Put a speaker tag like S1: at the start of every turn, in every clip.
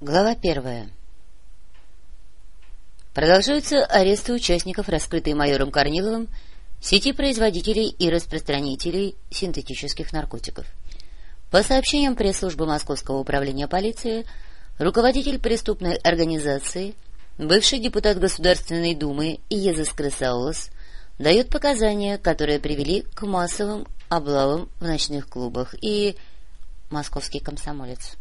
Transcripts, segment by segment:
S1: Глава первая. Продолжаются аресты участников, раскрытые майором Корниловым, сети производителей и распространителей синтетических наркотиков. По сообщениям пресс-службы Московского управления полиции, руководитель преступной организации, бывший депутат Государственной Думы Езес Крысаулос, дает показания, которые привели к массовым облавам в ночных клубах и... Московский комсомолец.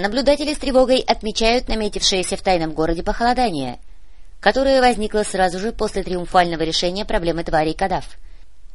S1: Наблюдатели с тревогой отмечают наметившееся в тайном городе похолодание, которое возникло сразу же после триумфального решения проблемы тварей Кадав.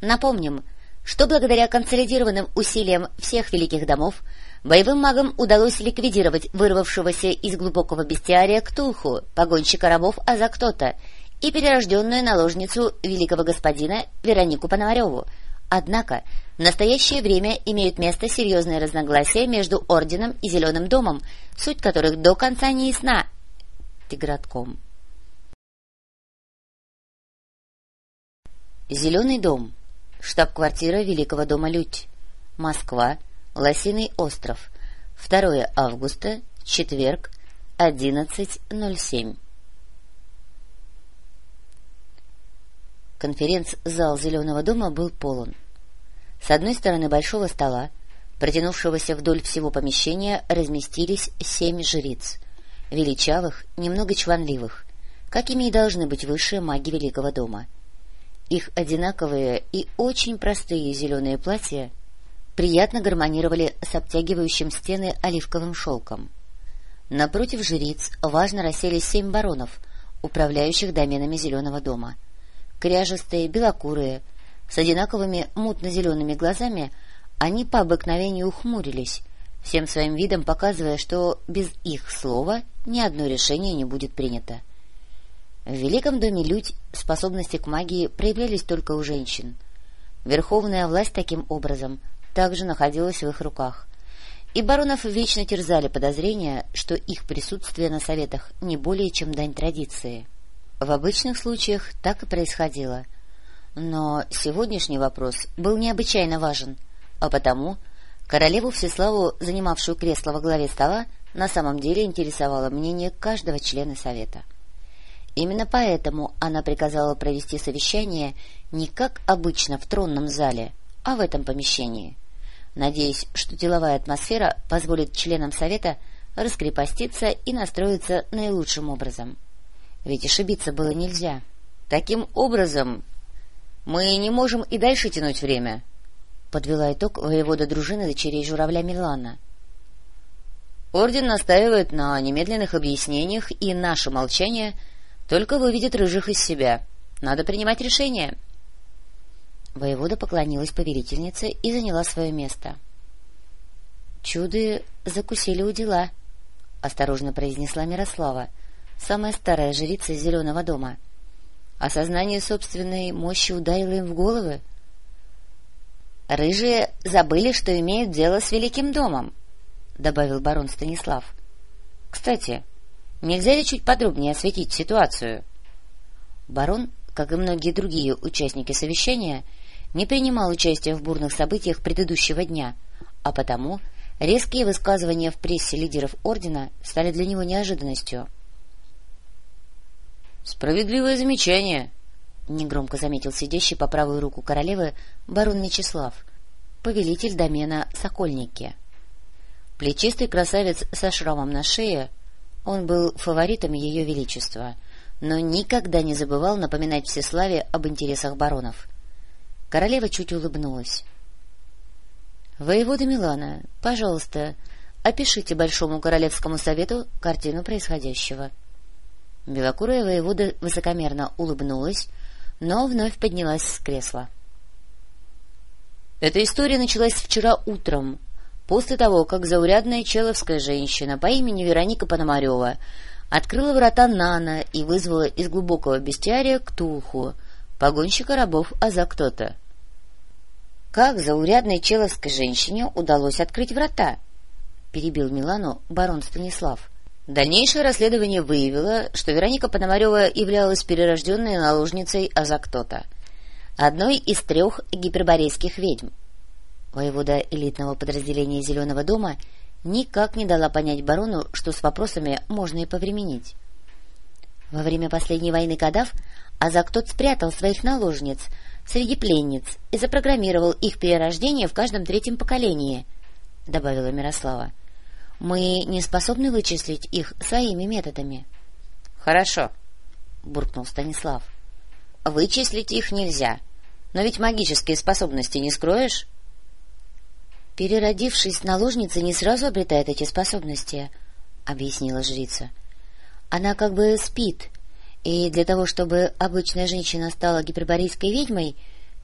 S1: Напомним, что благодаря консолидированным усилиям всех великих домов боевым магам удалось ликвидировать вырвавшегося из глубокого бестиария Ктулху, погонщика рабов Азактота, и перерожденную наложницу великого господина Веронику Пономареву, Однако в настоящее время имеют место серьезные разногласия между Орденом и Зеленым домом, суть которых до конца не ясна. Тигратком. Зеленый дом. Штаб-квартира Великого дома Людь. Москва. Лосиный остров. 2 августа. Четверг. 11.07. Конференц-зал Зеленого дома был полон. С одной стороны большого стола, протянувшегося вдоль всего помещения, разместились семь жриц, величавых, немного чванливых, какими и должны быть высшие маги Великого дома. Их одинаковые и очень простые зеленые платья приятно гармонировали с обтягивающим стены оливковым шелком. Напротив жриц важно расселись семь баронов, управляющих доменами Зеленого дома — кряжестые, белокурые, с одинаковыми мутно-зелеными глазами, они по обыкновению ухмурились, всем своим видом показывая, что без их слова ни одно решение не будет принято. В Великом доме Людь способности к магии проявлялись только у женщин. Верховная власть таким образом также находилась в их руках. И баронов вечно терзали подозрения, что их присутствие на советах не более чем дань традиции — в обычных случаях так и происходило. Но сегодняшний вопрос был необычайно важен, а потому королеву Всеславу, занимавшую кресло во главе стола, на самом деле интересовало мнение каждого члена совета. Именно поэтому она приказала провести совещание не как обычно в тронном зале, а в этом помещении, надеясь, что деловая атмосфера позволит членам совета раскрепоститься и настроиться наилучшим образом — ведь ошибиться было нельзя. Таким образом, мы не можем и дальше тянуть время, — подвела итог воевода дружины дочерей журавля Милана. Орден настаивает на немедленных объяснениях, и наше молчание только выведет рыжих из себя. Надо принимать решение. Воевода поклонилась повелительнице и заняла свое место. — Чуды закусили у дела, — осторожно произнесла Мирослава, — самая старая жрица Зеленого дома. Осознание собственной мощи ударило им в головы. «Рыжие забыли, что имеют дело с Великим домом», — добавил барон Станислав. «Кстати, нельзя ли чуть подробнее осветить ситуацию?» Барон, как и многие другие участники совещания, не принимал участия в бурных событиях предыдущего дня, а потому резкие высказывания в прессе лидеров ордена стали для него неожиданностью —— Справедливое замечание, — негромко заметил сидящий по правую руку королевы барон Мечислав, повелитель домена Сокольники. Плечистый красавец со шрамом на шее, он был фаворитом ее величества, но никогда не забывал напоминать Всеславе об интересах баронов. Королева чуть улыбнулась. — Воевода Милана, пожалуйста, опишите Большому Королевскому Совету картину происходящего. — Белокурая воевода высокомерно улыбнулась, но вновь поднялась с кресла. Эта история началась вчера утром, после того, как заурядная человская женщина по имени Вероника Пономарева открыла врата Нана и вызвала из глубокого бестиария Ктулху, погонщика рабов Азактота. Как заурядной человской женщине удалось открыть врата? — перебил Милану барон Станислав. Дальнейшее расследование выявило, что Вероника Пономарева являлась перерожденной наложницей Азактота, одной из трех гиперборейских ведьм. Воевода элитного подразделения Зеленого дома никак не дала понять барону, что с вопросами можно и повременить. Во время последней войны Кадав Азактот спрятал своих наложниц среди пленниц и запрограммировал их перерождение в каждом третьем поколении, — добавила Мирослава. — Мы не способны вычислить их своими методами. — Хорошо, — буркнул Станислав. — Вычислить их нельзя, но ведь магические способности не скроешь? Переродившись, наложница не сразу обретает эти способности, — объяснила жрица. Она как бы спит, и для того, чтобы обычная женщина стала гиперборейской ведьмой,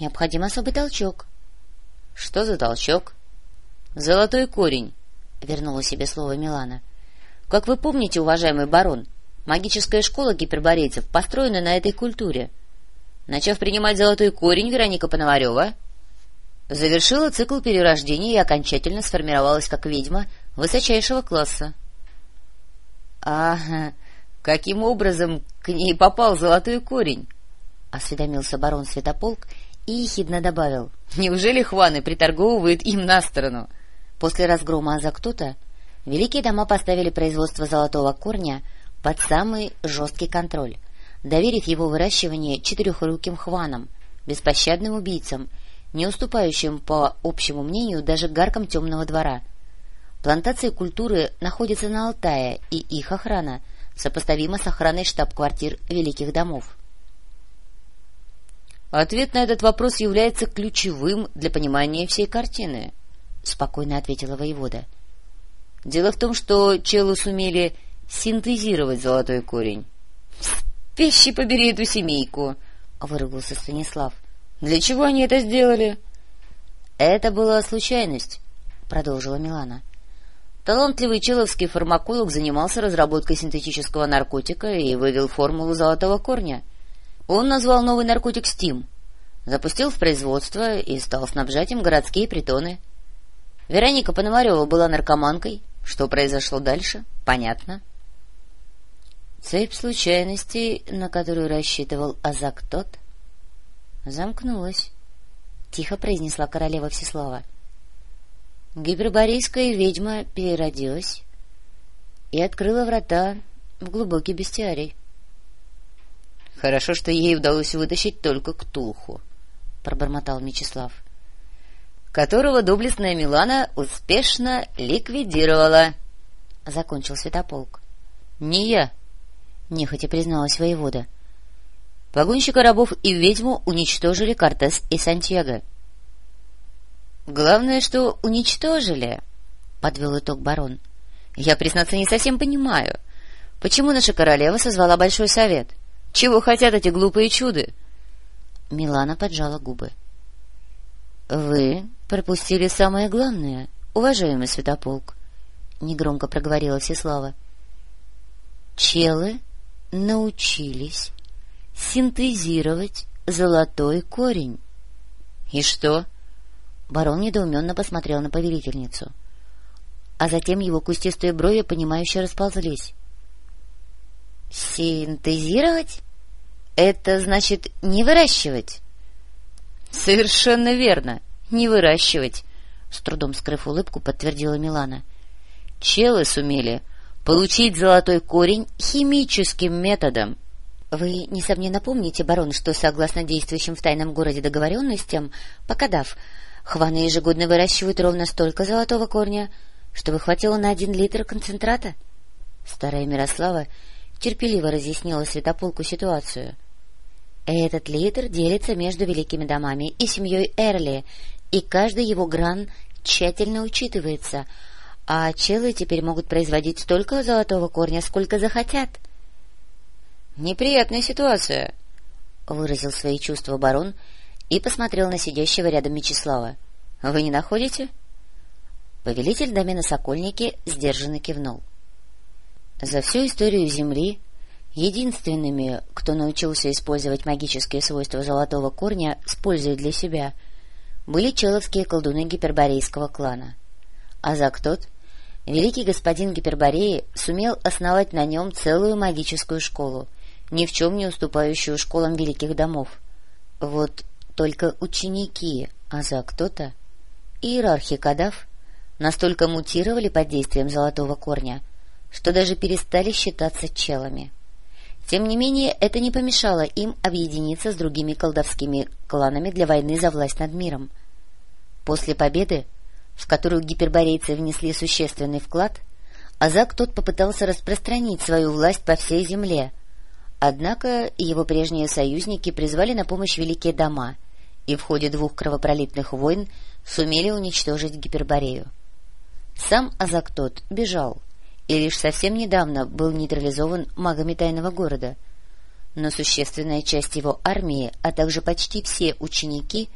S1: необходим особый толчок. — Что за толчок? — Золотой корень, — вернула себе слово Милана. — Как вы помните, уважаемый барон, магическая школа гиперборейцев построена на этой культуре. Начав принимать золотой корень, Вероника Пономарева завершила цикл перерождения и окончательно сформировалась как ведьма высочайшего класса. — А каким образом к ней попал золотой корень? — осведомился барон Святополк и ехидно добавил. — Неужели хваны приторговывают им на сторону? После разгрома Азактута великие дома поставили производство золотого корня под самый жесткий контроль, доверив его выращивание четырехруким хванам, беспощадным убийцам — не уступающим, по общему мнению, даже гаркам темного двора. Плантации культуры находятся на Алтае, и их охрана сопоставима с охраной штаб-квартир великих домов. «Ответ на этот вопрос является ключевым для понимания всей картины», — спокойно ответила воевода. «Дело в том, что челы сумели синтезировать золотой корень». «Пищи побери эту семейку!» — выругался Станислав. — для чего они это сделали? — Это была случайность, — продолжила Милана. Талантливый человский фармаколог занимался разработкой синтетического наркотика и вывел формулу золотого корня. Он назвал новый наркотик «Стим», запустил в производство и стал снабжать им городские притоны. Вероника Пономарева была наркоманкой. Что произошло дальше? Понятно. Цепь случайностей, на которую рассчитывал Азак тот, замкнулась, — тихо произнесла королева Всеслава. Гиперборейская ведьма переродилась и открыла врата в глубокий бестиарий. — Хорошо, что ей удалось вытащить только Ктулху, — пробормотал Мечислав, — которого доблестная Милана успешно ликвидировала, — закончил Святополк. — Не я, — нехотя призналась воевода. — Погонщика рабов и ведьму уничтожили Кортес и Сантьяго. — Главное, что уничтожили, — подвел итог барон. — Я, признаться, не совсем понимаю, почему наша королева созвала Большой Совет? Чего хотят эти глупые чуды? Милана поджала губы. — Вы пропустили самое главное, уважаемый Святополк, — негромко проговорила Всеслава. — Челы научились синтезировать золотой корень. — И что? Барон недоуменно посмотрел на повелительницу. А затем его кустистые брови, понимающе расползлись. — Синтезировать? Это значит не выращивать? — Совершенно верно, не выращивать, — с трудом скрыв улыбку, подтвердила Милана. — Челы сумели получить золотой корень химическим методом. — вы, несомненно, помните, барон, что, согласно действующим в тайном городе договоренностям, покадав, хваны ежегодно выращивают ровно столько золотого корня, чтобы хватило на один литр концентрата? Старая Мирослава терпеливо разъяснила Святополку ситуацию. Этот литр делится между великими домами и семьей Эрли, и каждый его гран тщательно учитывается, а челы теперь могут производить столько золотого корня, сколько захотят — Неприятная ситуация, — выразил свои чувства барон и посмотрел на сидящего рядом Мечислава. — Вы не находите? Повелитель домена Сокольники сдержанно кивнул. За всю историю Земли единственными, кто научился использовать магические свойства золотого корня с для себя, были человские колдуны гиперборейского клана. А Зактот, великий господин Гипербореи, сумел основать на нем целую магическую школу — ни в чем не уступающую школам великих домов. Вот только ученики, а за кто-то, иерархи Кадав, настолько мутировали под действием золотого корня, что даже перестали считаться челами. Тем не менее, это не помешало им объединиться с другими колдовскими кланами для войны за власть над миром. После победы, в которую гиперборейцы внесли существенный вклад, Азак тот попытался распространить свою власть по всей земле, однако его прежние союзники призвали на помощь великие дома и в ходе двух кровопролитных войн сумели уничтожить Гиперборею. Сам Азак тот бежал, и лишь совсем недавно был нейтрализован магами тайного города, но существенная часть его армии, а также почти все ученики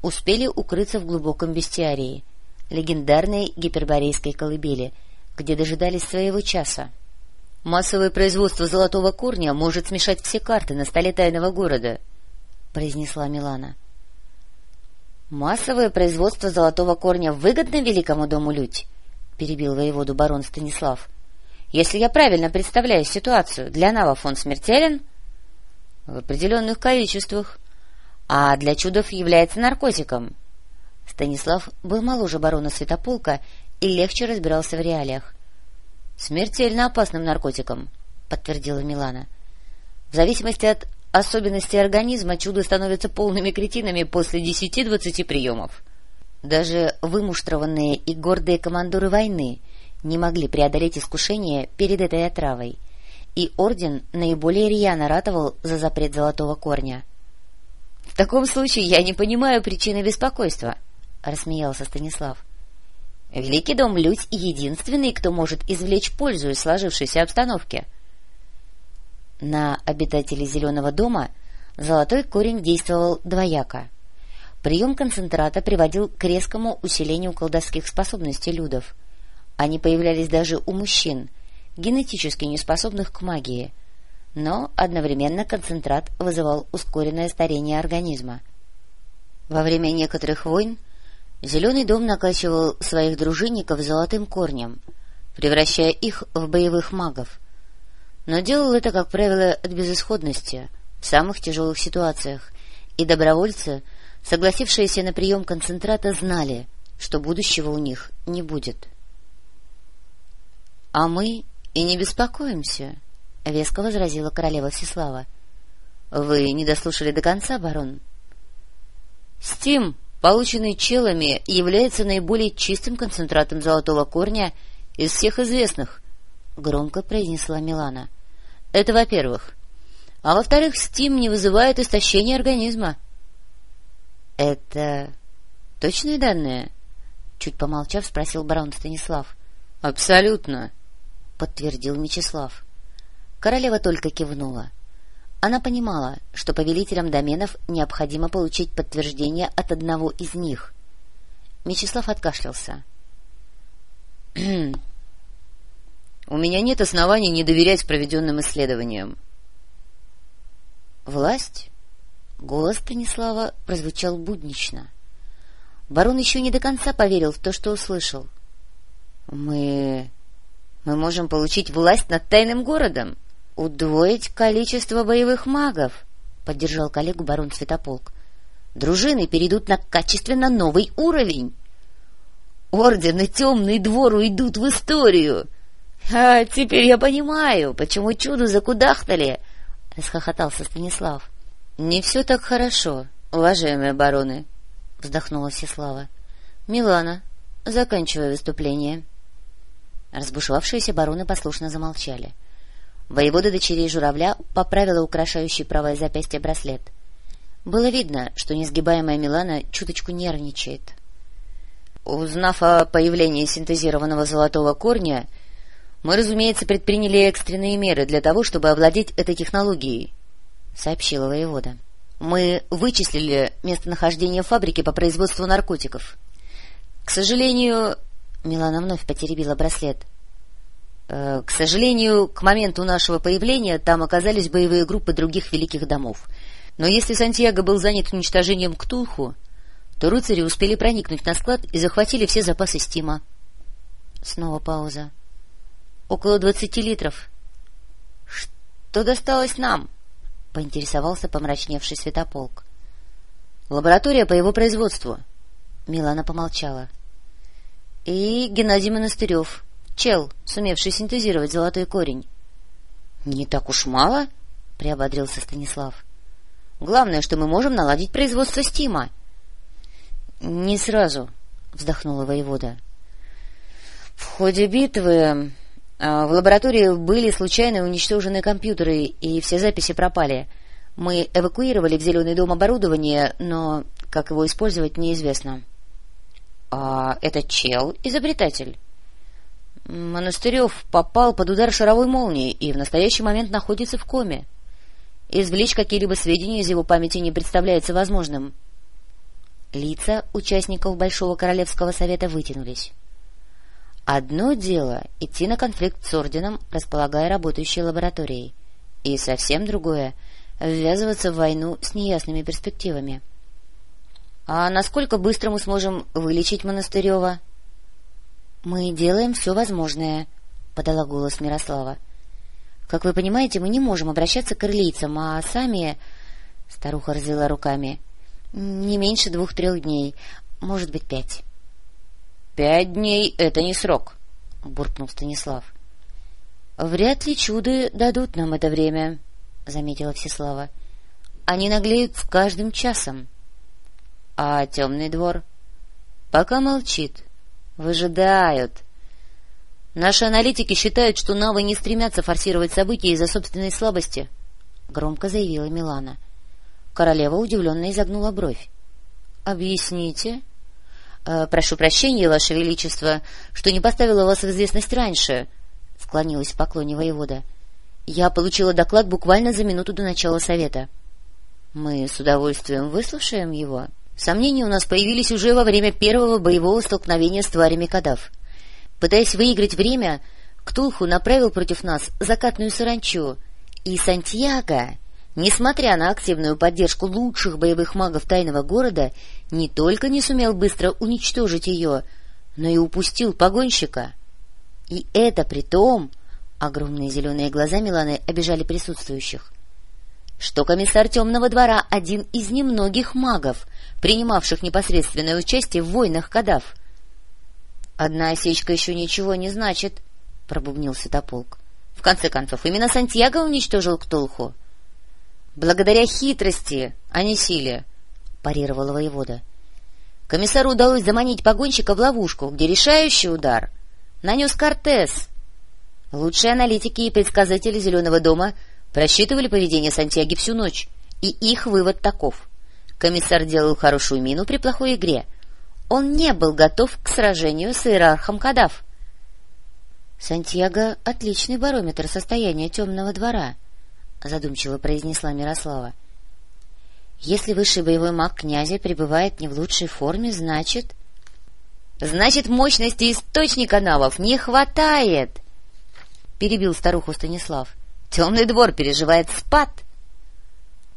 S1: успели укрыться в глубоком бестиарии, легендарной гиперборейской колыбели, где дожидались своего часа. «Массовое производство золотого корня может смешать все карты на столе тайного города», — произнесла Милана. «Массовое производство золотого корня выгодно великому дому Людь?» — перебил воеводу барон Станислав. Если я правильно представляю ситуацию, для навов он смертелен? В определенных количествах. А для чудов является наркотиком. Станислав был моложе барона Святополка и легче разбирался в реалиях. Смертельно опасным наркотиком, подтвердила Милана. В зависимости от особенностей организма чудо становятся полными кретинами после десяти-двадцати приемов. Даже вымуштрованные и гордые командоры войны — не могли преодолеть искушение перед этой отравой, и орден наиболее рьяно ратовал за запрет золотого корня. — В таком случае я не понимаю причины беспокойства, — рассмеялся Станислав. — Великий дом Людь единственный, кто может извлечь пользу из сложившейся обстановки. На обитателей Зеленого дома золотой корень действовал двояко. Прием концентрата приводил к резкому усилению колдовских способностей людов — они появлялись даже у мужчин, генетически неспособных к магии, но одновременно концентрат вызывал ускоренное старение организма. Во время некоторых войн Зеленый дом накачивал своих дружинников золотым корнем, превращая их в боевых магов. Но делал это, как правило, от безысходности, в самых тяжелых ситуациях, и добровольцы, согласившиеся на прием концентрата, знали, что будущего у них не будет. — А мы и не беспокоимся, — веско возразила королева Всеслава. — Вы не дослушали до конца, барон? — Стим, полученный челами, является наиболее чистым концентратом золотого корня из всех известных, — громко произнесла Милана. — Это во-первых. А во-вторых, стим не вызывает истощения организма. — Это точные данные? — чуть помолчав, спросил барон Станислав. — Абсолютно, — подтвердил Мечислав. Королева только кивнула. Она понимала, что повелителям доменов необходимо получить подтверждение от одного из них. Мечислав откашлялся. — У меня нет оснований не доверять проведенным исследованиям. — Власть? Голос Станислава прозвучал буднично. Барон еще не до конца поверил в то, что услышал. — Мы мы можем получить власть над тайным городом, удвоить количество боевых магов, — поддержал коллегу барон Святополк. Дружины перейдут на качественно новый уровень. Орден и темный двор уйдут в историю. — А теперь я понимаю, почему чудо закудахтали, — расхохотался Станислав. — Не все так хорошо, уважаемые бароны, — вздохнула Всеслава. — Милана, заканчивай выступление. — Разбушевавшиеся бароны послушно замолчали. Воевода дочерей журавля поправила украшающий правое запястье браслет. Было видно, что несгибаемая Милана чуточку нервничает. Узнав о появлении синтезированного золотого корня, мы, разумеется, предприняли экстренные меры для того, чтобы овладеть этой технологией, — сообщила воевода. Мы вычислили местонахождение фабрики по производству наркотиков. К сожалению, Милана вновь потеребила браслет. «Э, к сожалению, к моменту нашего появления там оказались боевые группы других великих домов. Но если Сантьяго был занят уничтожением Ктулху, то рыцари успели проникнуть на склад и захватили все запасы стима. Снова пауза. Около двадцати литров. — Что досталось нам? — поинтересовался помрачневший Святополк. — Лаборатория по его производству. Милана помолчала. — И Геннадий Монастырев, чел, сумевший синтезировать золотой корень. — Не так уж мало, — приободрился Станислав. — Главное, что мы можем наладить производство стима. — Не сразу, — вздохнула воевода. — В ходе битвы а, в лаборатории были случайно уничтожены компьютеры, и все записи пропали. Мы эвакуировали в Зеленый дом оборудование, но как его использовать, неизвестно. — А этот чел — изобретатель? Монастырев попал под удар шаровой молнии и в настоящий момент находится в коме. Извлечь какие-либо сведения из его памяти не представляется возможным. Лица участников Большого Королевского Совета вытянулись. Одно дело — идти на конфликт с Орденом, располагая работающей лабораторией, и совсем другое — ввязываться в войну с неясными перспективами. — А насколько быстро мы сможем вылечить Монастырева? — Мы делаем все возможное, — подала голос Мирослава. — Как вы понимаете, мы не можем обращаться к ирлийцам, а сами... Старуха развела руками. — Не меньше двух-трех дней, может быть, пять. Пять дней — это не срок, — буркнул Станислав. — Вряд ли чуды дадут нам это время, — заметила Всеслава. — Они наглеют с каждым часом. — А темный двор? — Пока молчит. Выжидают. Наши аналитики считают, что навы не стремятся форсировать события из-за собственной слабости, — громко заявила Милана. Королева удивленно изогнула бровь. — Объясните? — Э, прошу прощения, Ваше Величество, что не поставила вас в известность раньше, — склонилась в поклоне воевода. — Я получила доклад буквально за минуту до начала совета. — Мы с удовольствием выслушаем его. Сомнения у нас появились уже во время первого боевого столкновения с тварями кадав. Пытаясь выиграть время, Ктулху направил против нас закатную саранчу, и Сантьяго несмотря на активную поддержку лучших боевых магов тайного города, не только не сумел быстро уничтожить ее, но и упустил погонщика. И это при том, огромные зеленые глаза Миланы обижали присутствующих, что комиссар Темного двора — один из немногих магов, принимавших непосредственное участие в войнах кадав. — Одна осечка еще ничего не значит, — пробубнил Святополк. — В конце концов, именно Сантьяго уничтожил Ктулху. — Благодаря хитрости, а не силе, — парировала воевода. Комиссару удалось заманить погонщика в ловушку, где решающий удар нанес Кортес. Лучшие аналитики и предсказатели Зеленого дома просчитывали поведение Сантьяги всю ночь, и их вывод таков. Комиссар делал хорошую мину при плохой игре. Он не был готов к сражению с иерархом Кадав. Сантьяго — отличный барометр состояния темного двора —— задумчиво произнесла Мирослава. — Если высший боевой маг князя пребывает не в лучшей форме, значит... — Значит, мощности источника навов не хватает! — перебил старуху Станислав. — Темный двор переживает спад!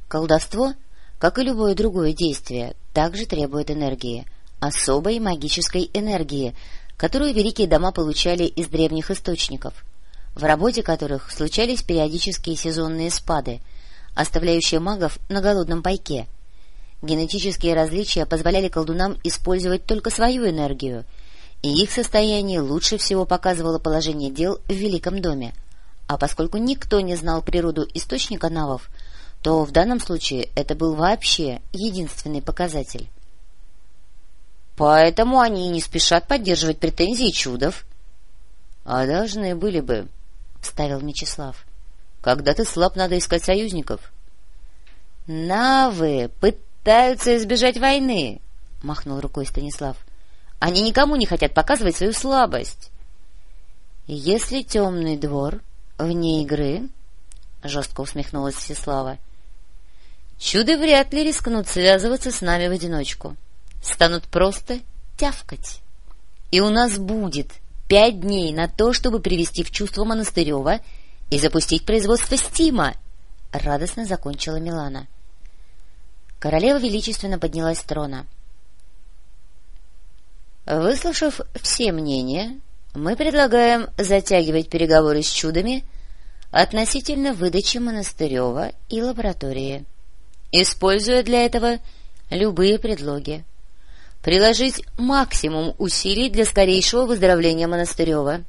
S1: Колдовство, как и любое другое действие, также требует энергии, особой магической энергии, которую великие дома получали из древних источников — в работе которых случались периодические сезонные спады, оставляющие магов на голодном пайке. Генетические различия позволяли колдунам использовать только свою энергию, и их состояние лучше всего показывало положение дел в Великом доме. А поскольку никто не знал природу источника навов, то в данном случае это был вообще единственный показатель. Поэтому они не спешат поддерживать претензии чудов. — А должны были бы, — вставил Мечислав. — Когда ты слаб, надо искать союзников. — Навы пытаются избежать войны, — махнул рукой Станислав. — Они никому не хотят показывать свою слабость. — Если темный двор вне игры, — жестко усмехнулась Всеслава, — чуды вряд ли рискнут связываться с нами в одиночку. Станут просто тявкать. И у нас будет пять дней на то, чтобы привести в чувство Монастырева и запустить производство стима! — радостно закончила Милана. Королева величественно поднялась с трона. Выслушав все мнения, мы предлагаем затягивать переговоры с чудами относительно выдачи Монастырева и лаборатории, используя для этого любые предлоги. приложить максимум усилий для скорейшего выздоровления Монастырева.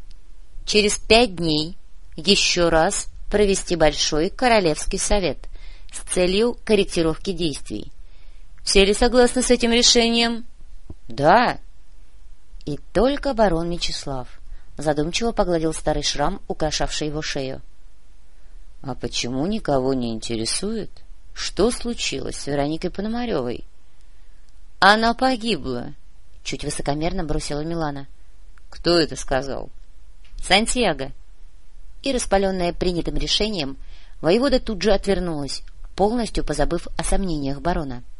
S1: Через пять дней еще раз провести Большой Королевский совет с целью корректировки действий. Все ли согласны с этим решением? — Да. И только барон Мечислав задумчиво погладил старый шрам, украшавший его шею. — А почему никого не интересует, что случилось с Вероникой Пономаревой? — Она погибла, — чуть высокомерно бросила Милана. — Кто это сказал? — Сантьяго. И, распаленная принятым решением, воевода тут же отвернулась, полностью позабыв о сомнениях барона. —